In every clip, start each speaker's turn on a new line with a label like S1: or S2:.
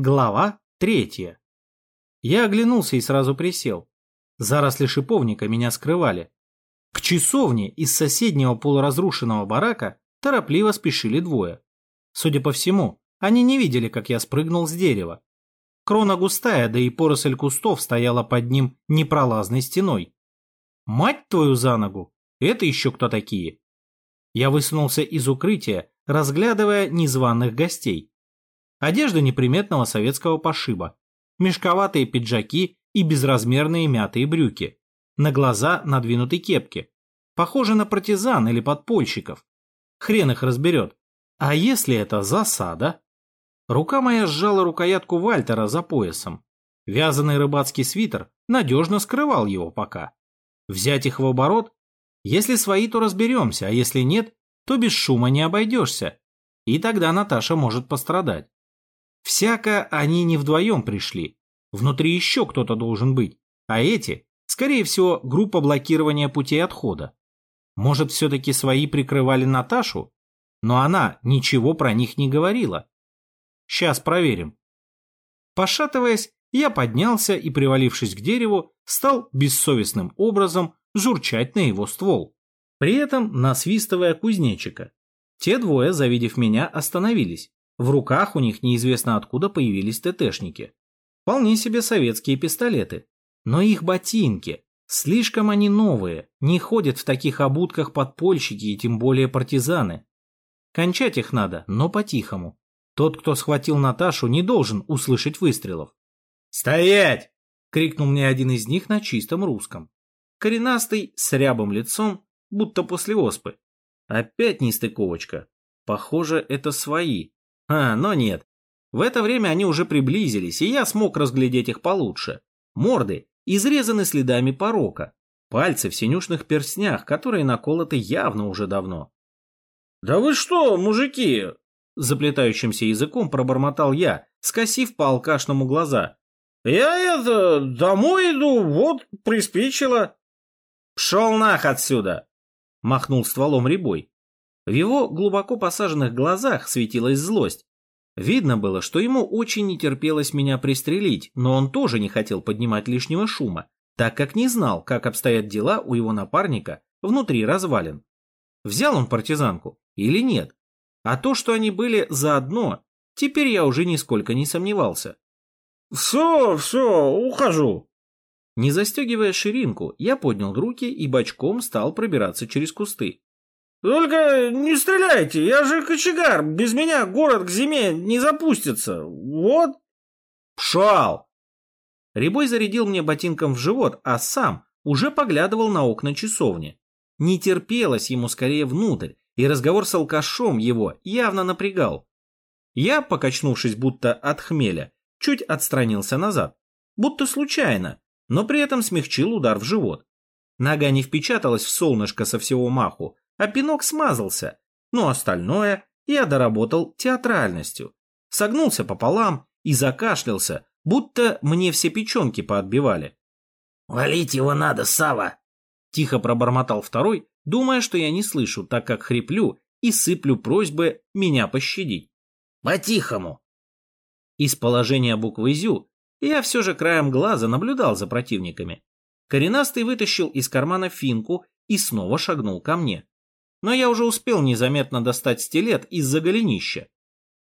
S1: Глава третья. Я оглянулся и сразу присел. Заросли шиповника меня скрывали. К часовне из соседнего полуразрушенного барака торопливо спешили двое. Судя по всему, они не видели, как я спрыгнул с дерева. Крона густая, да и поросль кустов стояла под ним непролазной стеной. Мать твою за ногу! Это еще кто такие? Я высунулся из укрытия, разглядывая незваных гостей. Одежда неприметного советского пошиба, мешковатые пиджаки и безразмерные мятые брюки. На глаза надвинуты кепки. Похоже на партизан или подпольщиков. Хрен их разберет. А если это засада? Рука моя сжала рукоятку Вальтера за поясом. Вязаный рыбацкий свитер надежно скрывал его пока. Взять их в оборот? Если свои, то разберемся, а если нет, то без шума не обойдешься. И тогда Наташа может пострадать. Всяко они не вдвоем пришли. Внутри еще кто-то должен быть. А эти, скорее всего, группа блокирования путей отхода. Может, все-таки свои прикрывали Наташу? Но она ничего про них не говорила. Сейчас проверим. Пошатываясь, я поднялся и, привалившись к дереву, стал бессовестным образом журчать на его ствол. При этом насвистывая кузнечика. Те двое, завидев меня, остановились. В руках у них неизвестно откуда появились ТТшники. Вполне себе советские пистолеты. Но их ботинки, слишком они новые, не ходят в таких обутках подпольщики и тем более партизаны. Кончать их надо, но по-тихому. Тот, кто схватил Наташу, не должен услышать выстрелов. «Стоять!» — крикнул мне один из них на чистом русском. Коренастый, с рябым лицом, будто после оспы. Опять нестыковочка. Похоже, это свои. А, но нет. В это время они уже приблизились, и я смог разглядеть их получше. Морды изрезаны следами порока. Пальцы в синюшных перстнях, которые наколоты явно уже давно. «Да вы что, мужики!» Заплетающимся языком пробормотал я, скосив по алкашному глаза. «Я это, домой иду, вот приспичило». «Пшел нах отсюда!» Махнул стволом ребой. В его глубоко посаженных глазах светилась злость. Видно было, что ему очень не терпелось меня пристрелить, но он тоже не хотел поднимать лишнего шума, так как не знал, как обстоят дела у его напарника внутри развалин. Взял он партизанку или нет? А то, что они были заодно, теперь я уже нисколько не сомневался. «Все, все, ухожу». Не застегивая ширинку, я поднял руки и бочком стал пробираться через кусты. Только не стреляйте, я же кочегар, без меня город к зиме не запустится. Вот. Пшал! Рябой зарядил мне ботинком в живот, а сам уже поглядывал на окна часовни. Не терпелось ему скорее внутрь, и разговор с алкашом его явно напрягал. Я, покачнувшись будто от хмеля, чуть отстранился назад, будто случайно, но при этом смягчил удар в живот. Нога не впечаталась в солнышко со всего маху, а пинок смазался, но остальное я доработал театральностью. Согнулся пополам и закашлялся, будто мне все печенки поотбивали.
S2: «Валить его надо, Сава!
S1: Тихо пробормотал второй, думая, что я не слышу, так как хриплю и сыплю просьбы меня пощадить.
S2: «По-тихому!»
S1: Из положения буквы «зю» я все же краем глаза наблюдал за противниками. Коренастый вытащил из кармана финку и снова шагнул ко мне но я уже успел незаметно достать стилет из-за голенища.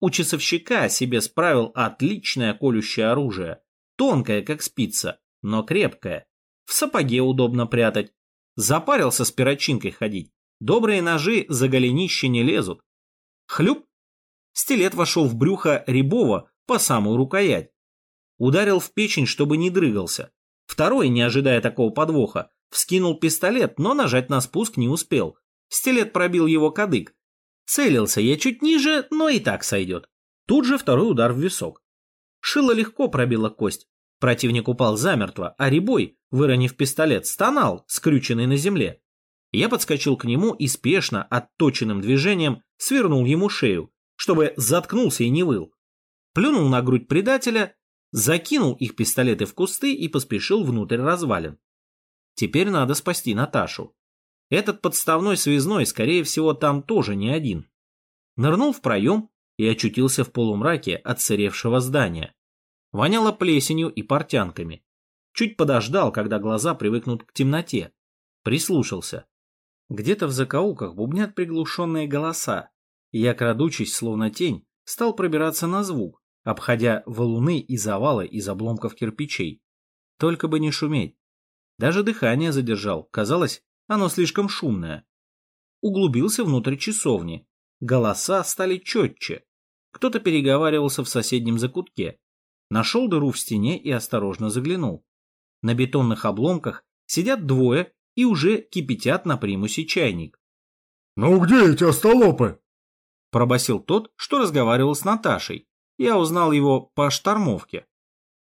S1: У часовщика себе справил отличное колющее оружие, тонкое, как спица, но крепкое. В сапоге удобно прятать. Запарился с перочинкой ходить. Добрые ножи за голенище не лезут. Хлюп! Стилет вошел в брюхо Рябова по самую рукоять. Ударил в печень, чтобы не дрыгался. Второй, не ожидая такого подвоха, вскинул пистолет, но нажать на спуск не успел. Стилет пробил его кадык. Целился я чуть ниже, но и так сойдет. Тут же второй удар в висок. Шило легко пробило кость. Противник упал замертво, а Рябой, выронив пистолет, стонал, скрюченный на земле. Я подскочил к нему и спешно, отточенным движением, свернул ему шею, чтобы заткнулся и не выл. Плюнул на грудь предателя, закинул их пистолеты в кусты и поспешил внутрь развалин. Теперь надо спасти Наташу. Этот подставной связной, скорее всего, там тоже не один. Нырнул в проем и очутился в полумраке отсыревшего здания. Воняло плесенью и портянками. Чуть подождал, когда глаза привыкнут к темноте. Прислушался. Где-то в закоулках бубнят приглушенные голоса. Я, крадучись, словно тень, стал пробираться на звук, обходя валуны и завалы из обломков кирпичей. Только бы не шуметь. Даже дыхание задержал, казалось, оно слишком шумное. Углубился внутрь часовни. Голоса стали четче. Кто-то переговаривался в соседнем закутке. Нашел дыру в стене и осторожно заглянул. На бетонных обломках сидят двое и уже кипятят на примусе чайник.
S3: «Ну где эти остолопы?»
S1: Пробасил тот, что разговаривал с Наташей. Я узнал его по штормовке.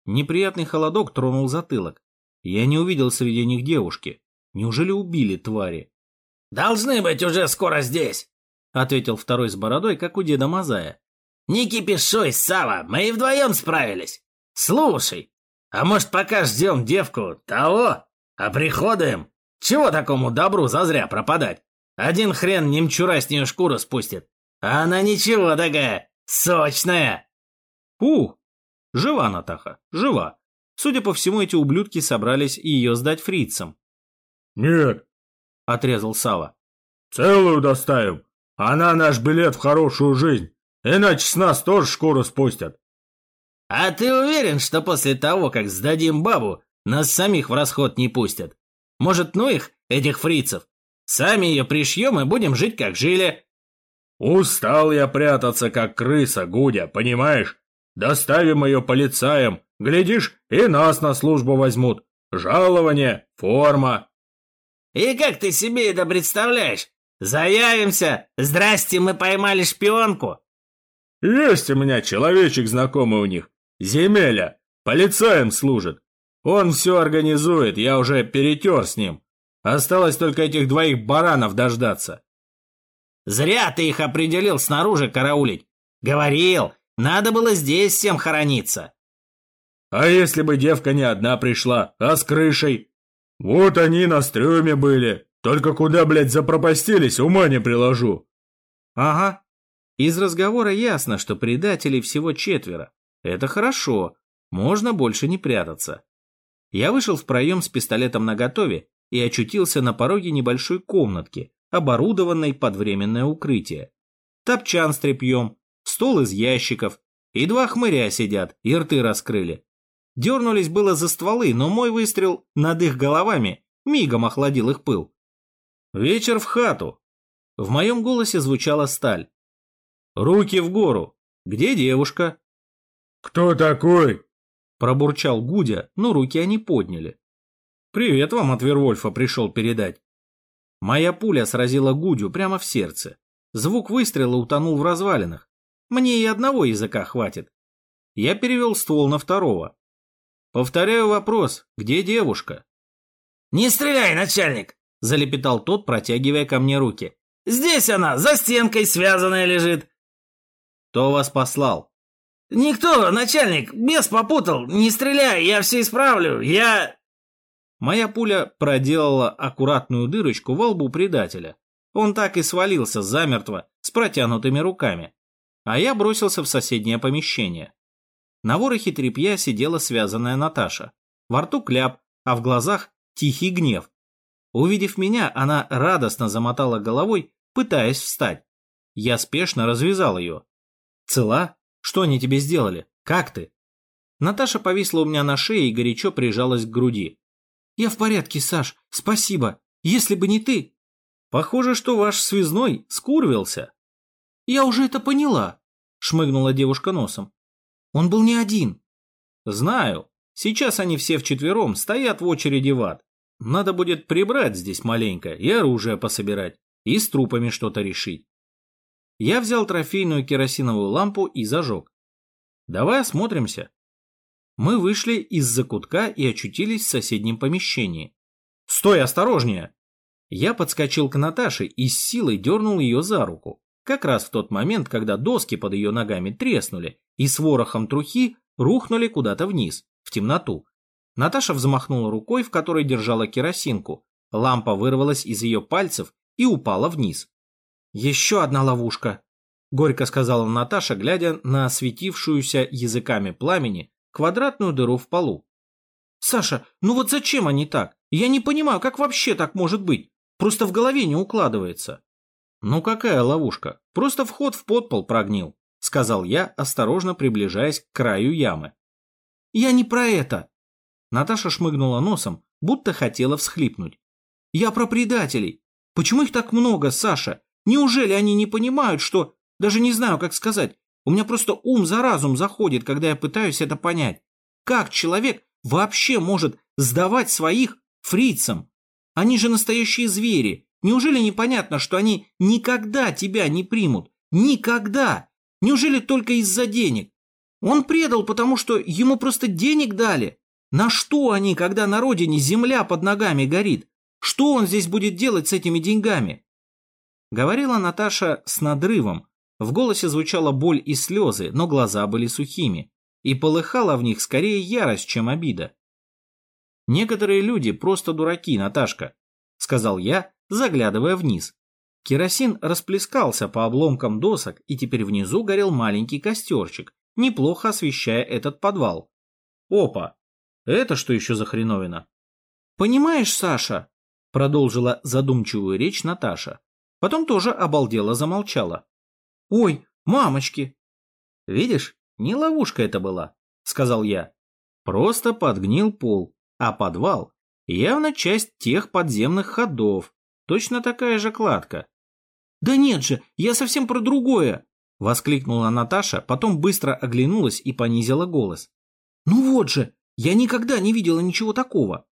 S1: Неприятный холодок тронул затылок. Я не увидел среди них девушки. Неужели убили твари?
S2: «Должны быть уже скоро здесь», —
S1: ответил второй с бородой, как у деда Мазая.
S2: «Не кипишуй, Сава, мы и вдвоем справились. Слушай, а может пока ждем девку того, а приходуем? Чего такому добру зазря пропадать? Один хрен немчура с нее шкуру спустит. А она ничего такая, сочная.
S1: Ух, жива Натаха, жива. Судя по всему, эти ублюдки собрались ее сдать фрицам.
S3: Нет,
S1: отрезал Сава.
S3: Целую доставим. Она наш билет в хорошую жизнь. Иначе с нас тоже шкуру спустят.
S2: А ты уверен, что после того, как сдадим бабу, нас самих в расход не пустят? Может, ну их, этих фрицев? Сами ее пришьем и будем жить, как жили.
S3: Устал я прятаться, как крыса, Гудя, понимаешь? Доставим ее полицаям, глядишь, и нас на службу возьмут. Жалование, форма.
S2: И как ты себе это представляешь? Заявимся, здрасте, мы поймали шпионку.
S3: Есть у меня человечек знакомый у них, Земеля, полицаем служит. Он все организует, я уже перетер с ним. Осталось только этих двоих баранов дождаться.
S2: Зря ты их определил снаружи караулить. Говорил, надо было здесь всем хорониться.
S3: А если бы девка не одна пришла, а с крышей? Вот они на стрёме были. Только куда, блядь, запропастились, ума не приложу.
S1: Ага. Из разговора ясно, что предателей всего четверо. Это хорошо. Можно больше не прятаться. Я вышел в проем с пистолетом наготове и очутился на пороге небольшой комнатки, оборудованной под временное укрытие. Топчан с тряпьем, стол из ящиков, и два хмыря сидят, и рты раскрыли. Дернулись было за стволы, но мой выстрел над их головами мигом охладил их пыл. «Вечер в хату!» В моем голосе звучала сталь. «Руки в гору! Где девушка?»
S3: «Кто такой?»
S1: Пробурчал Гудя, но руки они подняли. «Привет вам от Вервольфа пришел передать». Моя пуля сразила Гудю прямо в сердце. Звук выстрела утонул в развалинах. Мне и одного языка хватит. Я перевел ствол на второго. Повторяю вопрос, где девушка?
S2: «Не стреляй, начальник!» – залепетал тот, протягивая ко мне руки. «Здесь она, за стенкой связанная лежит!»
S1: «Кто вас послал?»
S2: «Никто, начальник, бес попутал. Не стреляй, я все исправлю. Я...»
S1: Моя пуля проделала аккуратную дырочку во лбу предателя. Он так и свалился замертво, с протянутыми руками. А я бросился в соседнее помещение. На ворохе тряпья сидела связанная Наташа. Во рту кляп, а в глазах тихий гнев. Увидев меня, она радостно замотала головой, пытаясь встать. Я спешно развязал ее. «Цела?» Что они тебе сделали? Как ты?» Наташа повисла у меня на шее и горячо прижалась к груди. «Я в порядке, Саш, спасибо. Если бы не ты...» «Похоже, что ваш связной скурвился». «Я уже это поняла», — шмыгнула девушка носом. «Он был не один». «Знаю. Сейчас они все вчетвером стоят в очереди в ад. Надо будет прибрать здесь маленько и оружие пособирать, и с трупами что-то решить. Я взял трофейную керосиновую лампу и зажег. Давай осмотримся. Мы вышли из закутка и очутились в соседнем помещении. Стой, осторожнее! Я подскочил к Наташе и с силой дернул ее за руку. Как раз в тот момент, когда доски под ее ногами треснули и с ворохом трухи рухнули куда-то вниз, в темноту. Наташа взмахнула рукой, в которой держала керосинку. Лампа вырвалась из ее пальцев и упала вниз. «Еще одна ловушка», — горько сказала Наташа, глядя на осветившуюся языками пламени квадратную дыру в полу. «Саша, ну вот зачем они так? Я не понимаю, как вообще так может быть? Просто в голове не укладывается». «Ну какая ловушка? Просто вход в подпол прогнил», — сказал я, осторожно приближаясь к краю ямы. «Я не про это!» Наташа шмыгнула носом, будто хотела всхлипнуть. «Я про предателей. Почему их так много, Саша? Неужели они не понимают, что... Даже не знаю, как сказать. У меня просто ум за разум заходит, когда я пытаюсь это понять. Как человек вообще может сдавать своих фрицам? Они же настоящие звери. Неужели непонятно, что они никогда тебя не примут? Никогда! Неужели только из-за денег? Он предал, потому что ему просто денег дали. На что они, когда на родине земля под ногами горит? Что он здесь будет делать с этими деньгами? Говорила Наташа с надрывом. В голосе звучала боль и слезы, но глаза были сухими. И полыхала в них скорее ярость, чем обида. «Некоторые люди просто дураки, Наташка», — сказал я, заглядывая вниз. Керосин расплескался по обломкам досок, и теперь внизу горел маленький костерчик, неплохо освещая этот подвал. Опа! Это что еще за хреновина? Понимаешь, Саша, продолжила задумчивую речь Наташа. Потом тоже обалдела замолчала. Ой, мамочки! Видишь, не ловушка это была, сказал я. Просто подгнил пол, а подвал явно часть тех подземных ходов. Точно такая же кладка. Да нет же, я совсем про другое, Воскликнула Наташа, потом быстро оглянулась и понизила голос. «Ну вот же, я никогда не видела ничего такого!»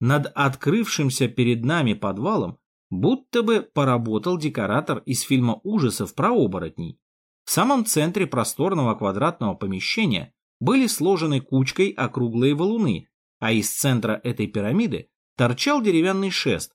S1: Над открывшимся перед нами подвалом будто бы поработал декоратор из фильма ужасов про оборотней. В самом центре просторного квадратного помещения были сложены кучкой округлые валуны, а из центра этой пирамиды торчал деревянный шест,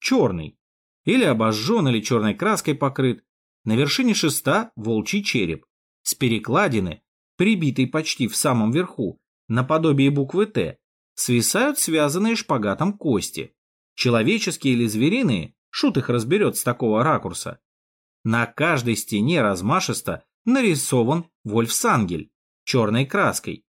S1: черный, или обожжен, или черной краской покрыт, на вершине шеста волчий череп, с перекладины, прибитый почти в самом верху, наподобие буквы «Т», свисают связанные шпагатом кости. Человеческие или звериные, шут их разберет с такого ракурса. На каждой стене размашисто нарисован вольфсангель черной краской.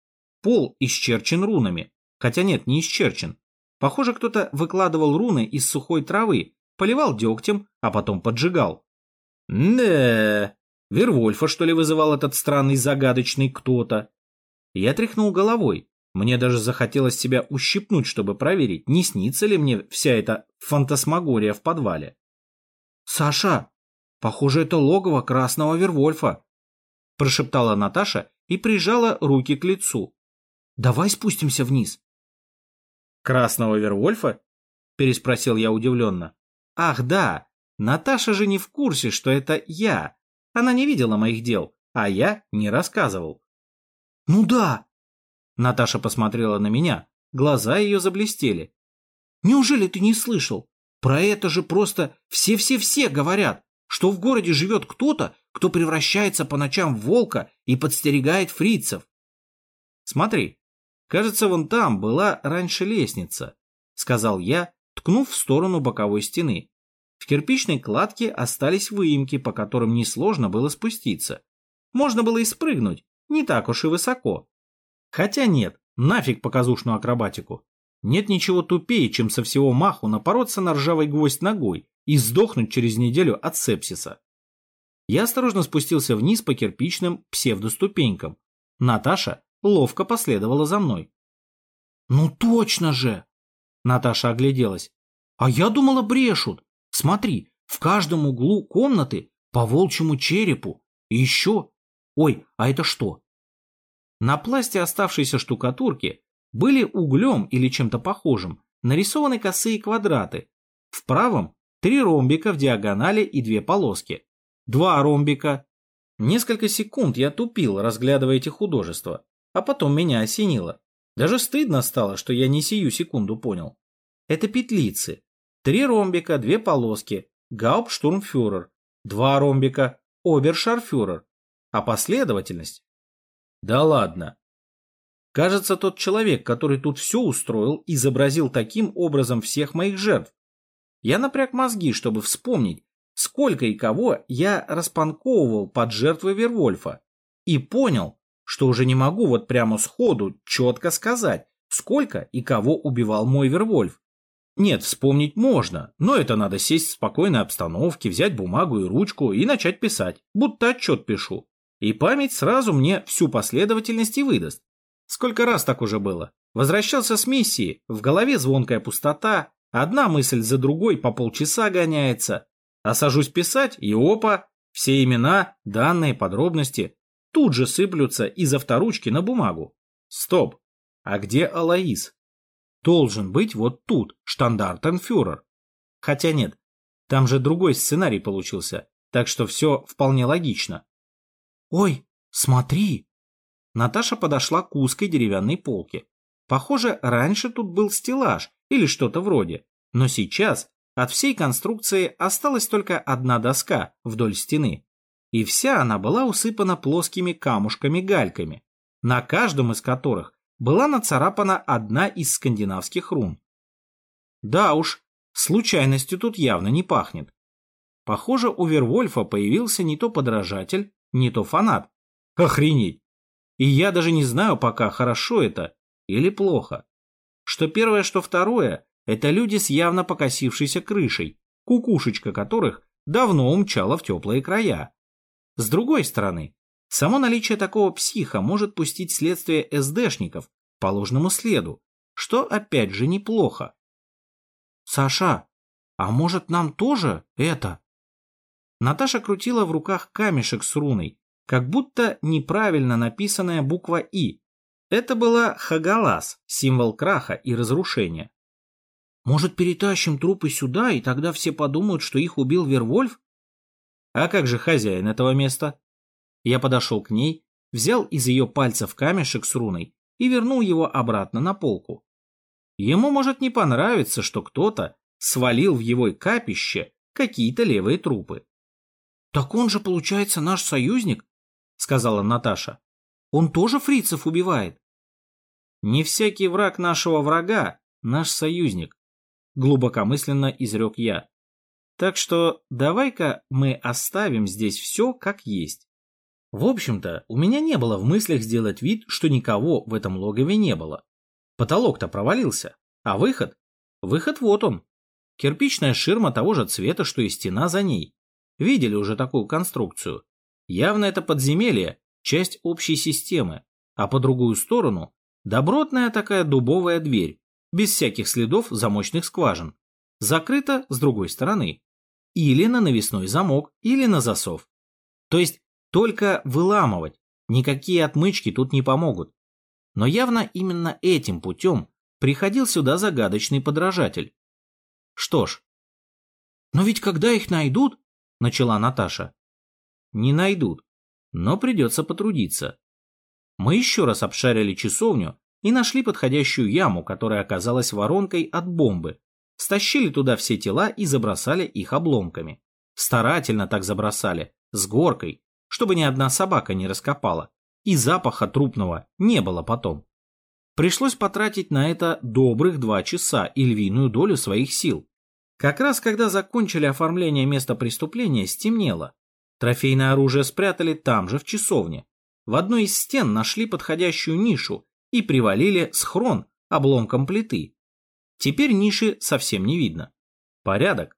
S1: Пол исчерчен рунами, хотя нет, не исчерчен. Похоже, кто-то выкладывал руны из сухой травы, поливал дегтем, а потом поджигал. «Да, Вервольфа, что ли, вызывал этот странный загадочный кто-то?» Я тряхнул головой. Мне даже захотелось себя ущипнуть, чтобы проверить, не снится ли мне вся эта фантасмагория в подвале. «Саша, похоже, это логово красного Вервольфа», прошептала Наташа и прижала руки к лицу. «Давай спустимся вниз». «Красного Вервольфа?» переспросил я удивленно. «Ах, да, Наташа же не в курсе, что это я. Она не видела моих дел, а я не рассказывал. «Ну да!» Наташа посмотрела на меня, глаза ее заблестели. «Неужели ты не слышал? Про это же просто все-все-все говорят, что в городе живет кто-то, кто превращается по ночам в волка и подстерегает фрицев. Смотри, кажется, вон там была раньше лестница», — сказал я, ткнув в сторону боковой стены. В кирпичной кладке остались выемки, по которым несложно было спуститься. Можно было и спрыгнуть, не так уж и высоко. Хотя нет, нафиг показушную акробатику. Нет ничего тупее, чем со всего маху напороться на ржавый гвоздь ногой и сдохнуть через неделю от сепсиса. Я осторожно спустился вниз по кирпичным псевдоступенькам. Наташа ловко последовала за мной. «Ну точно же!» Наташа огляделась. «А я думала, брешут. Смотри, в каждом углу комнаты по волчьему черепу. И еще... Ой, а это что? На пласте оставшейся штукатурки были углем или чем-то похожим нарисованы косые квадраты. В правом три ромбика в диагонали и две полоски. Два ромбика. Несколько секунд я тупил, разглядывая эти художества, а потом меня осенило. Даже стыдно стало, что я не сию секунду понял. Это петлицы, Три ромбика, две полоски, гауптштурмфюрер, два ромбика, обершарфюрер. А последовательность? Да ладно. Кажется, тот человек, который тут все устроил, изобразил таким образом всех моих жертв. Я напряг мозги, чтобы вспомнить, сколько и кого я распанковывал под жертвы Вервольфа, и понял, что уже не могу вот прямо сходу четко сказать, сколько и кого убивал мой Вервольф. Нет, вспомнить можно, но это надо сесть в спокойной обстановке, взять бумагу и ручку и начать писать, будто отчет пишу. И память сразу мне всю последовательность и выдаст. Сколько раз так уже было. Возвращался с миссии, в голове звонкая пустота, одна мысль за другой по полчаса гоняется. А сажусь писать, и опа, все имена, данные, подробности тут же сыплются из авторучки на бумагу. Стоп, а где Алаис? Должен быть вот тут, штандартенфюрер. Хотя нет, там же другой сценарий получился, так что все вполне логично. «Ой, смотри!» Наташа подошла к узкой деревянной полке. Похоже, раньше тут был стеллаж или что-то вроде, но сейчас от всей конструкции осталась только одна доска вдоль стены, и вся она была усыпана плоскими камушками-гальками, на каждом из которых была нацарапана одна из скандинавских рун. Да уж, случайностью тут явно не пахнет. Похоже, у Вервольфа появился не то подражатель, не то фанат. Охренеть! И я даже не знаю пока, хорошо это или плохо. Что первое, что второе, это люди с явно покосившейся крышей, кукушечка которых давно умчала в теплые края. С другой стороны, само наличие такого психа может пустить следствие СДшников по ложному следу, что опять же неплохо. «Саша, а может нам тоже это?» Наташа крутила в руках камешек с руной, как будто неправильно написанная буква «И». Это была Хагалас, символ краха и разрушения. «Может, перетащим трупы сюда, и тогда все подумают, что их убил Вервольф?» «А как же хозяин этого места?» Я подошел к ней, взял из ее пальцев камешек с руной и вернул его обратно на полку. Ему может не понравиться, что кто-то свалил в его капище какие-то левые трупы. «Так он же, получается, наш союзник?» — сказала Наташа. «Он тоже фрицев убивает?» «Не всякий враг нашего врага — наш союзник», — глубокомысленно изрек я. «Так что давай-ка мы оставим здесь все как есть. В общем-то, у меня не было в мыслях сделать вид, что никого в этом логове не было. Потолок-то провалился, а выход? Выход вот он. Кирпичная ширма того же цвета, что и стена за ней. Видели уже такую конструкцию. Явно это подземелье, часть общей системы, а по другую сторону добротная такая дубовая дверь, без всяких следов замочных скважин. Закрыта с другой стороны. Или на навесной замок, или на засов. То есть только выламывать, никакие отмычки тут не помогут. Но явно именно этим путем приходил сюда загадочный подражатель. Что ж. Но ведь когда их найдут, начала Наташа. Не найдут, но придется потрудиться. Мы еще раз обшарили часовню и нашли подходящую яму, которая оказалась воронкой от бомбы. Стащили туда все тела и забросали их обломками. Старательно так забросали, с горкой, чтобы ни одна собака не раскопала, и запаха трупного не было потом. Пришлось потратить на это добрых два часа и львиную долю своих сил. Как раз когда закончили оформление места преступления, стемнело. Трофейное оружие спрятали там же, в часовне. В одной из стен нашли подходящую нишу и привалили схрон обломком плиты. Теперь ниши совсем не видно. Порядок.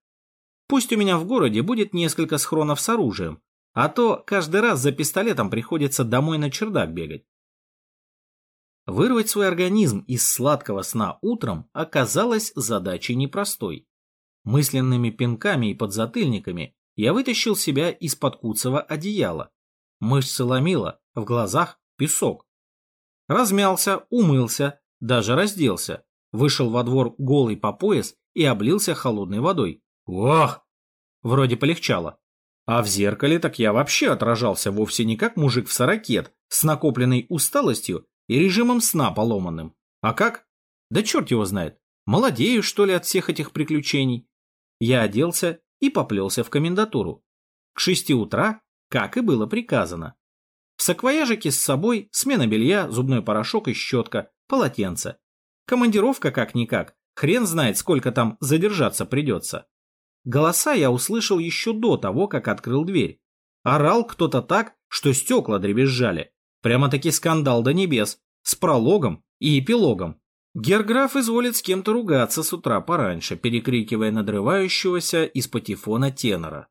S1: Пусть у меня в городе будет несколько схронов с оружием, а то каждый раз за пистолетом приходится домой на чердак бегать. Вырвать свой организм из сладкого сна утром оказалось задачей непростой. Мысленными пинками и подзатыльниками я вытащил себя из-под куцого одеяла. Мышцы ломило, в глазах песок. Размялся, умылся, даже разделся. Вышел во двор голый по пояс и облился холодной водой. Ох! Вроде полегчало. А в зеркале так я вообще отражался вовсе не как мужик в сорокет, с накопленной усталостью и режимом сна поломанным. А как? Да черт его знает. Молодею, что ли, от всех этих приключений. Я оделся и поплелся в комендатуру. К шести утра, как и было приказано. В саквояжике с собой смена белья, зубной порошок и щетка, полотенце. Командировка как-никак, хрен знает, сколько там задержаться придется. Голоса я услышал еще до того, как открыл дверь. Орал кто-то так, что стекла дребезжали. Прямо-таки скандал до небес, с прологом и эпилогом. Герграф изволит с кем-то ругаться с утра пораньше, перекрикивая надрывающегося из патефона тенора.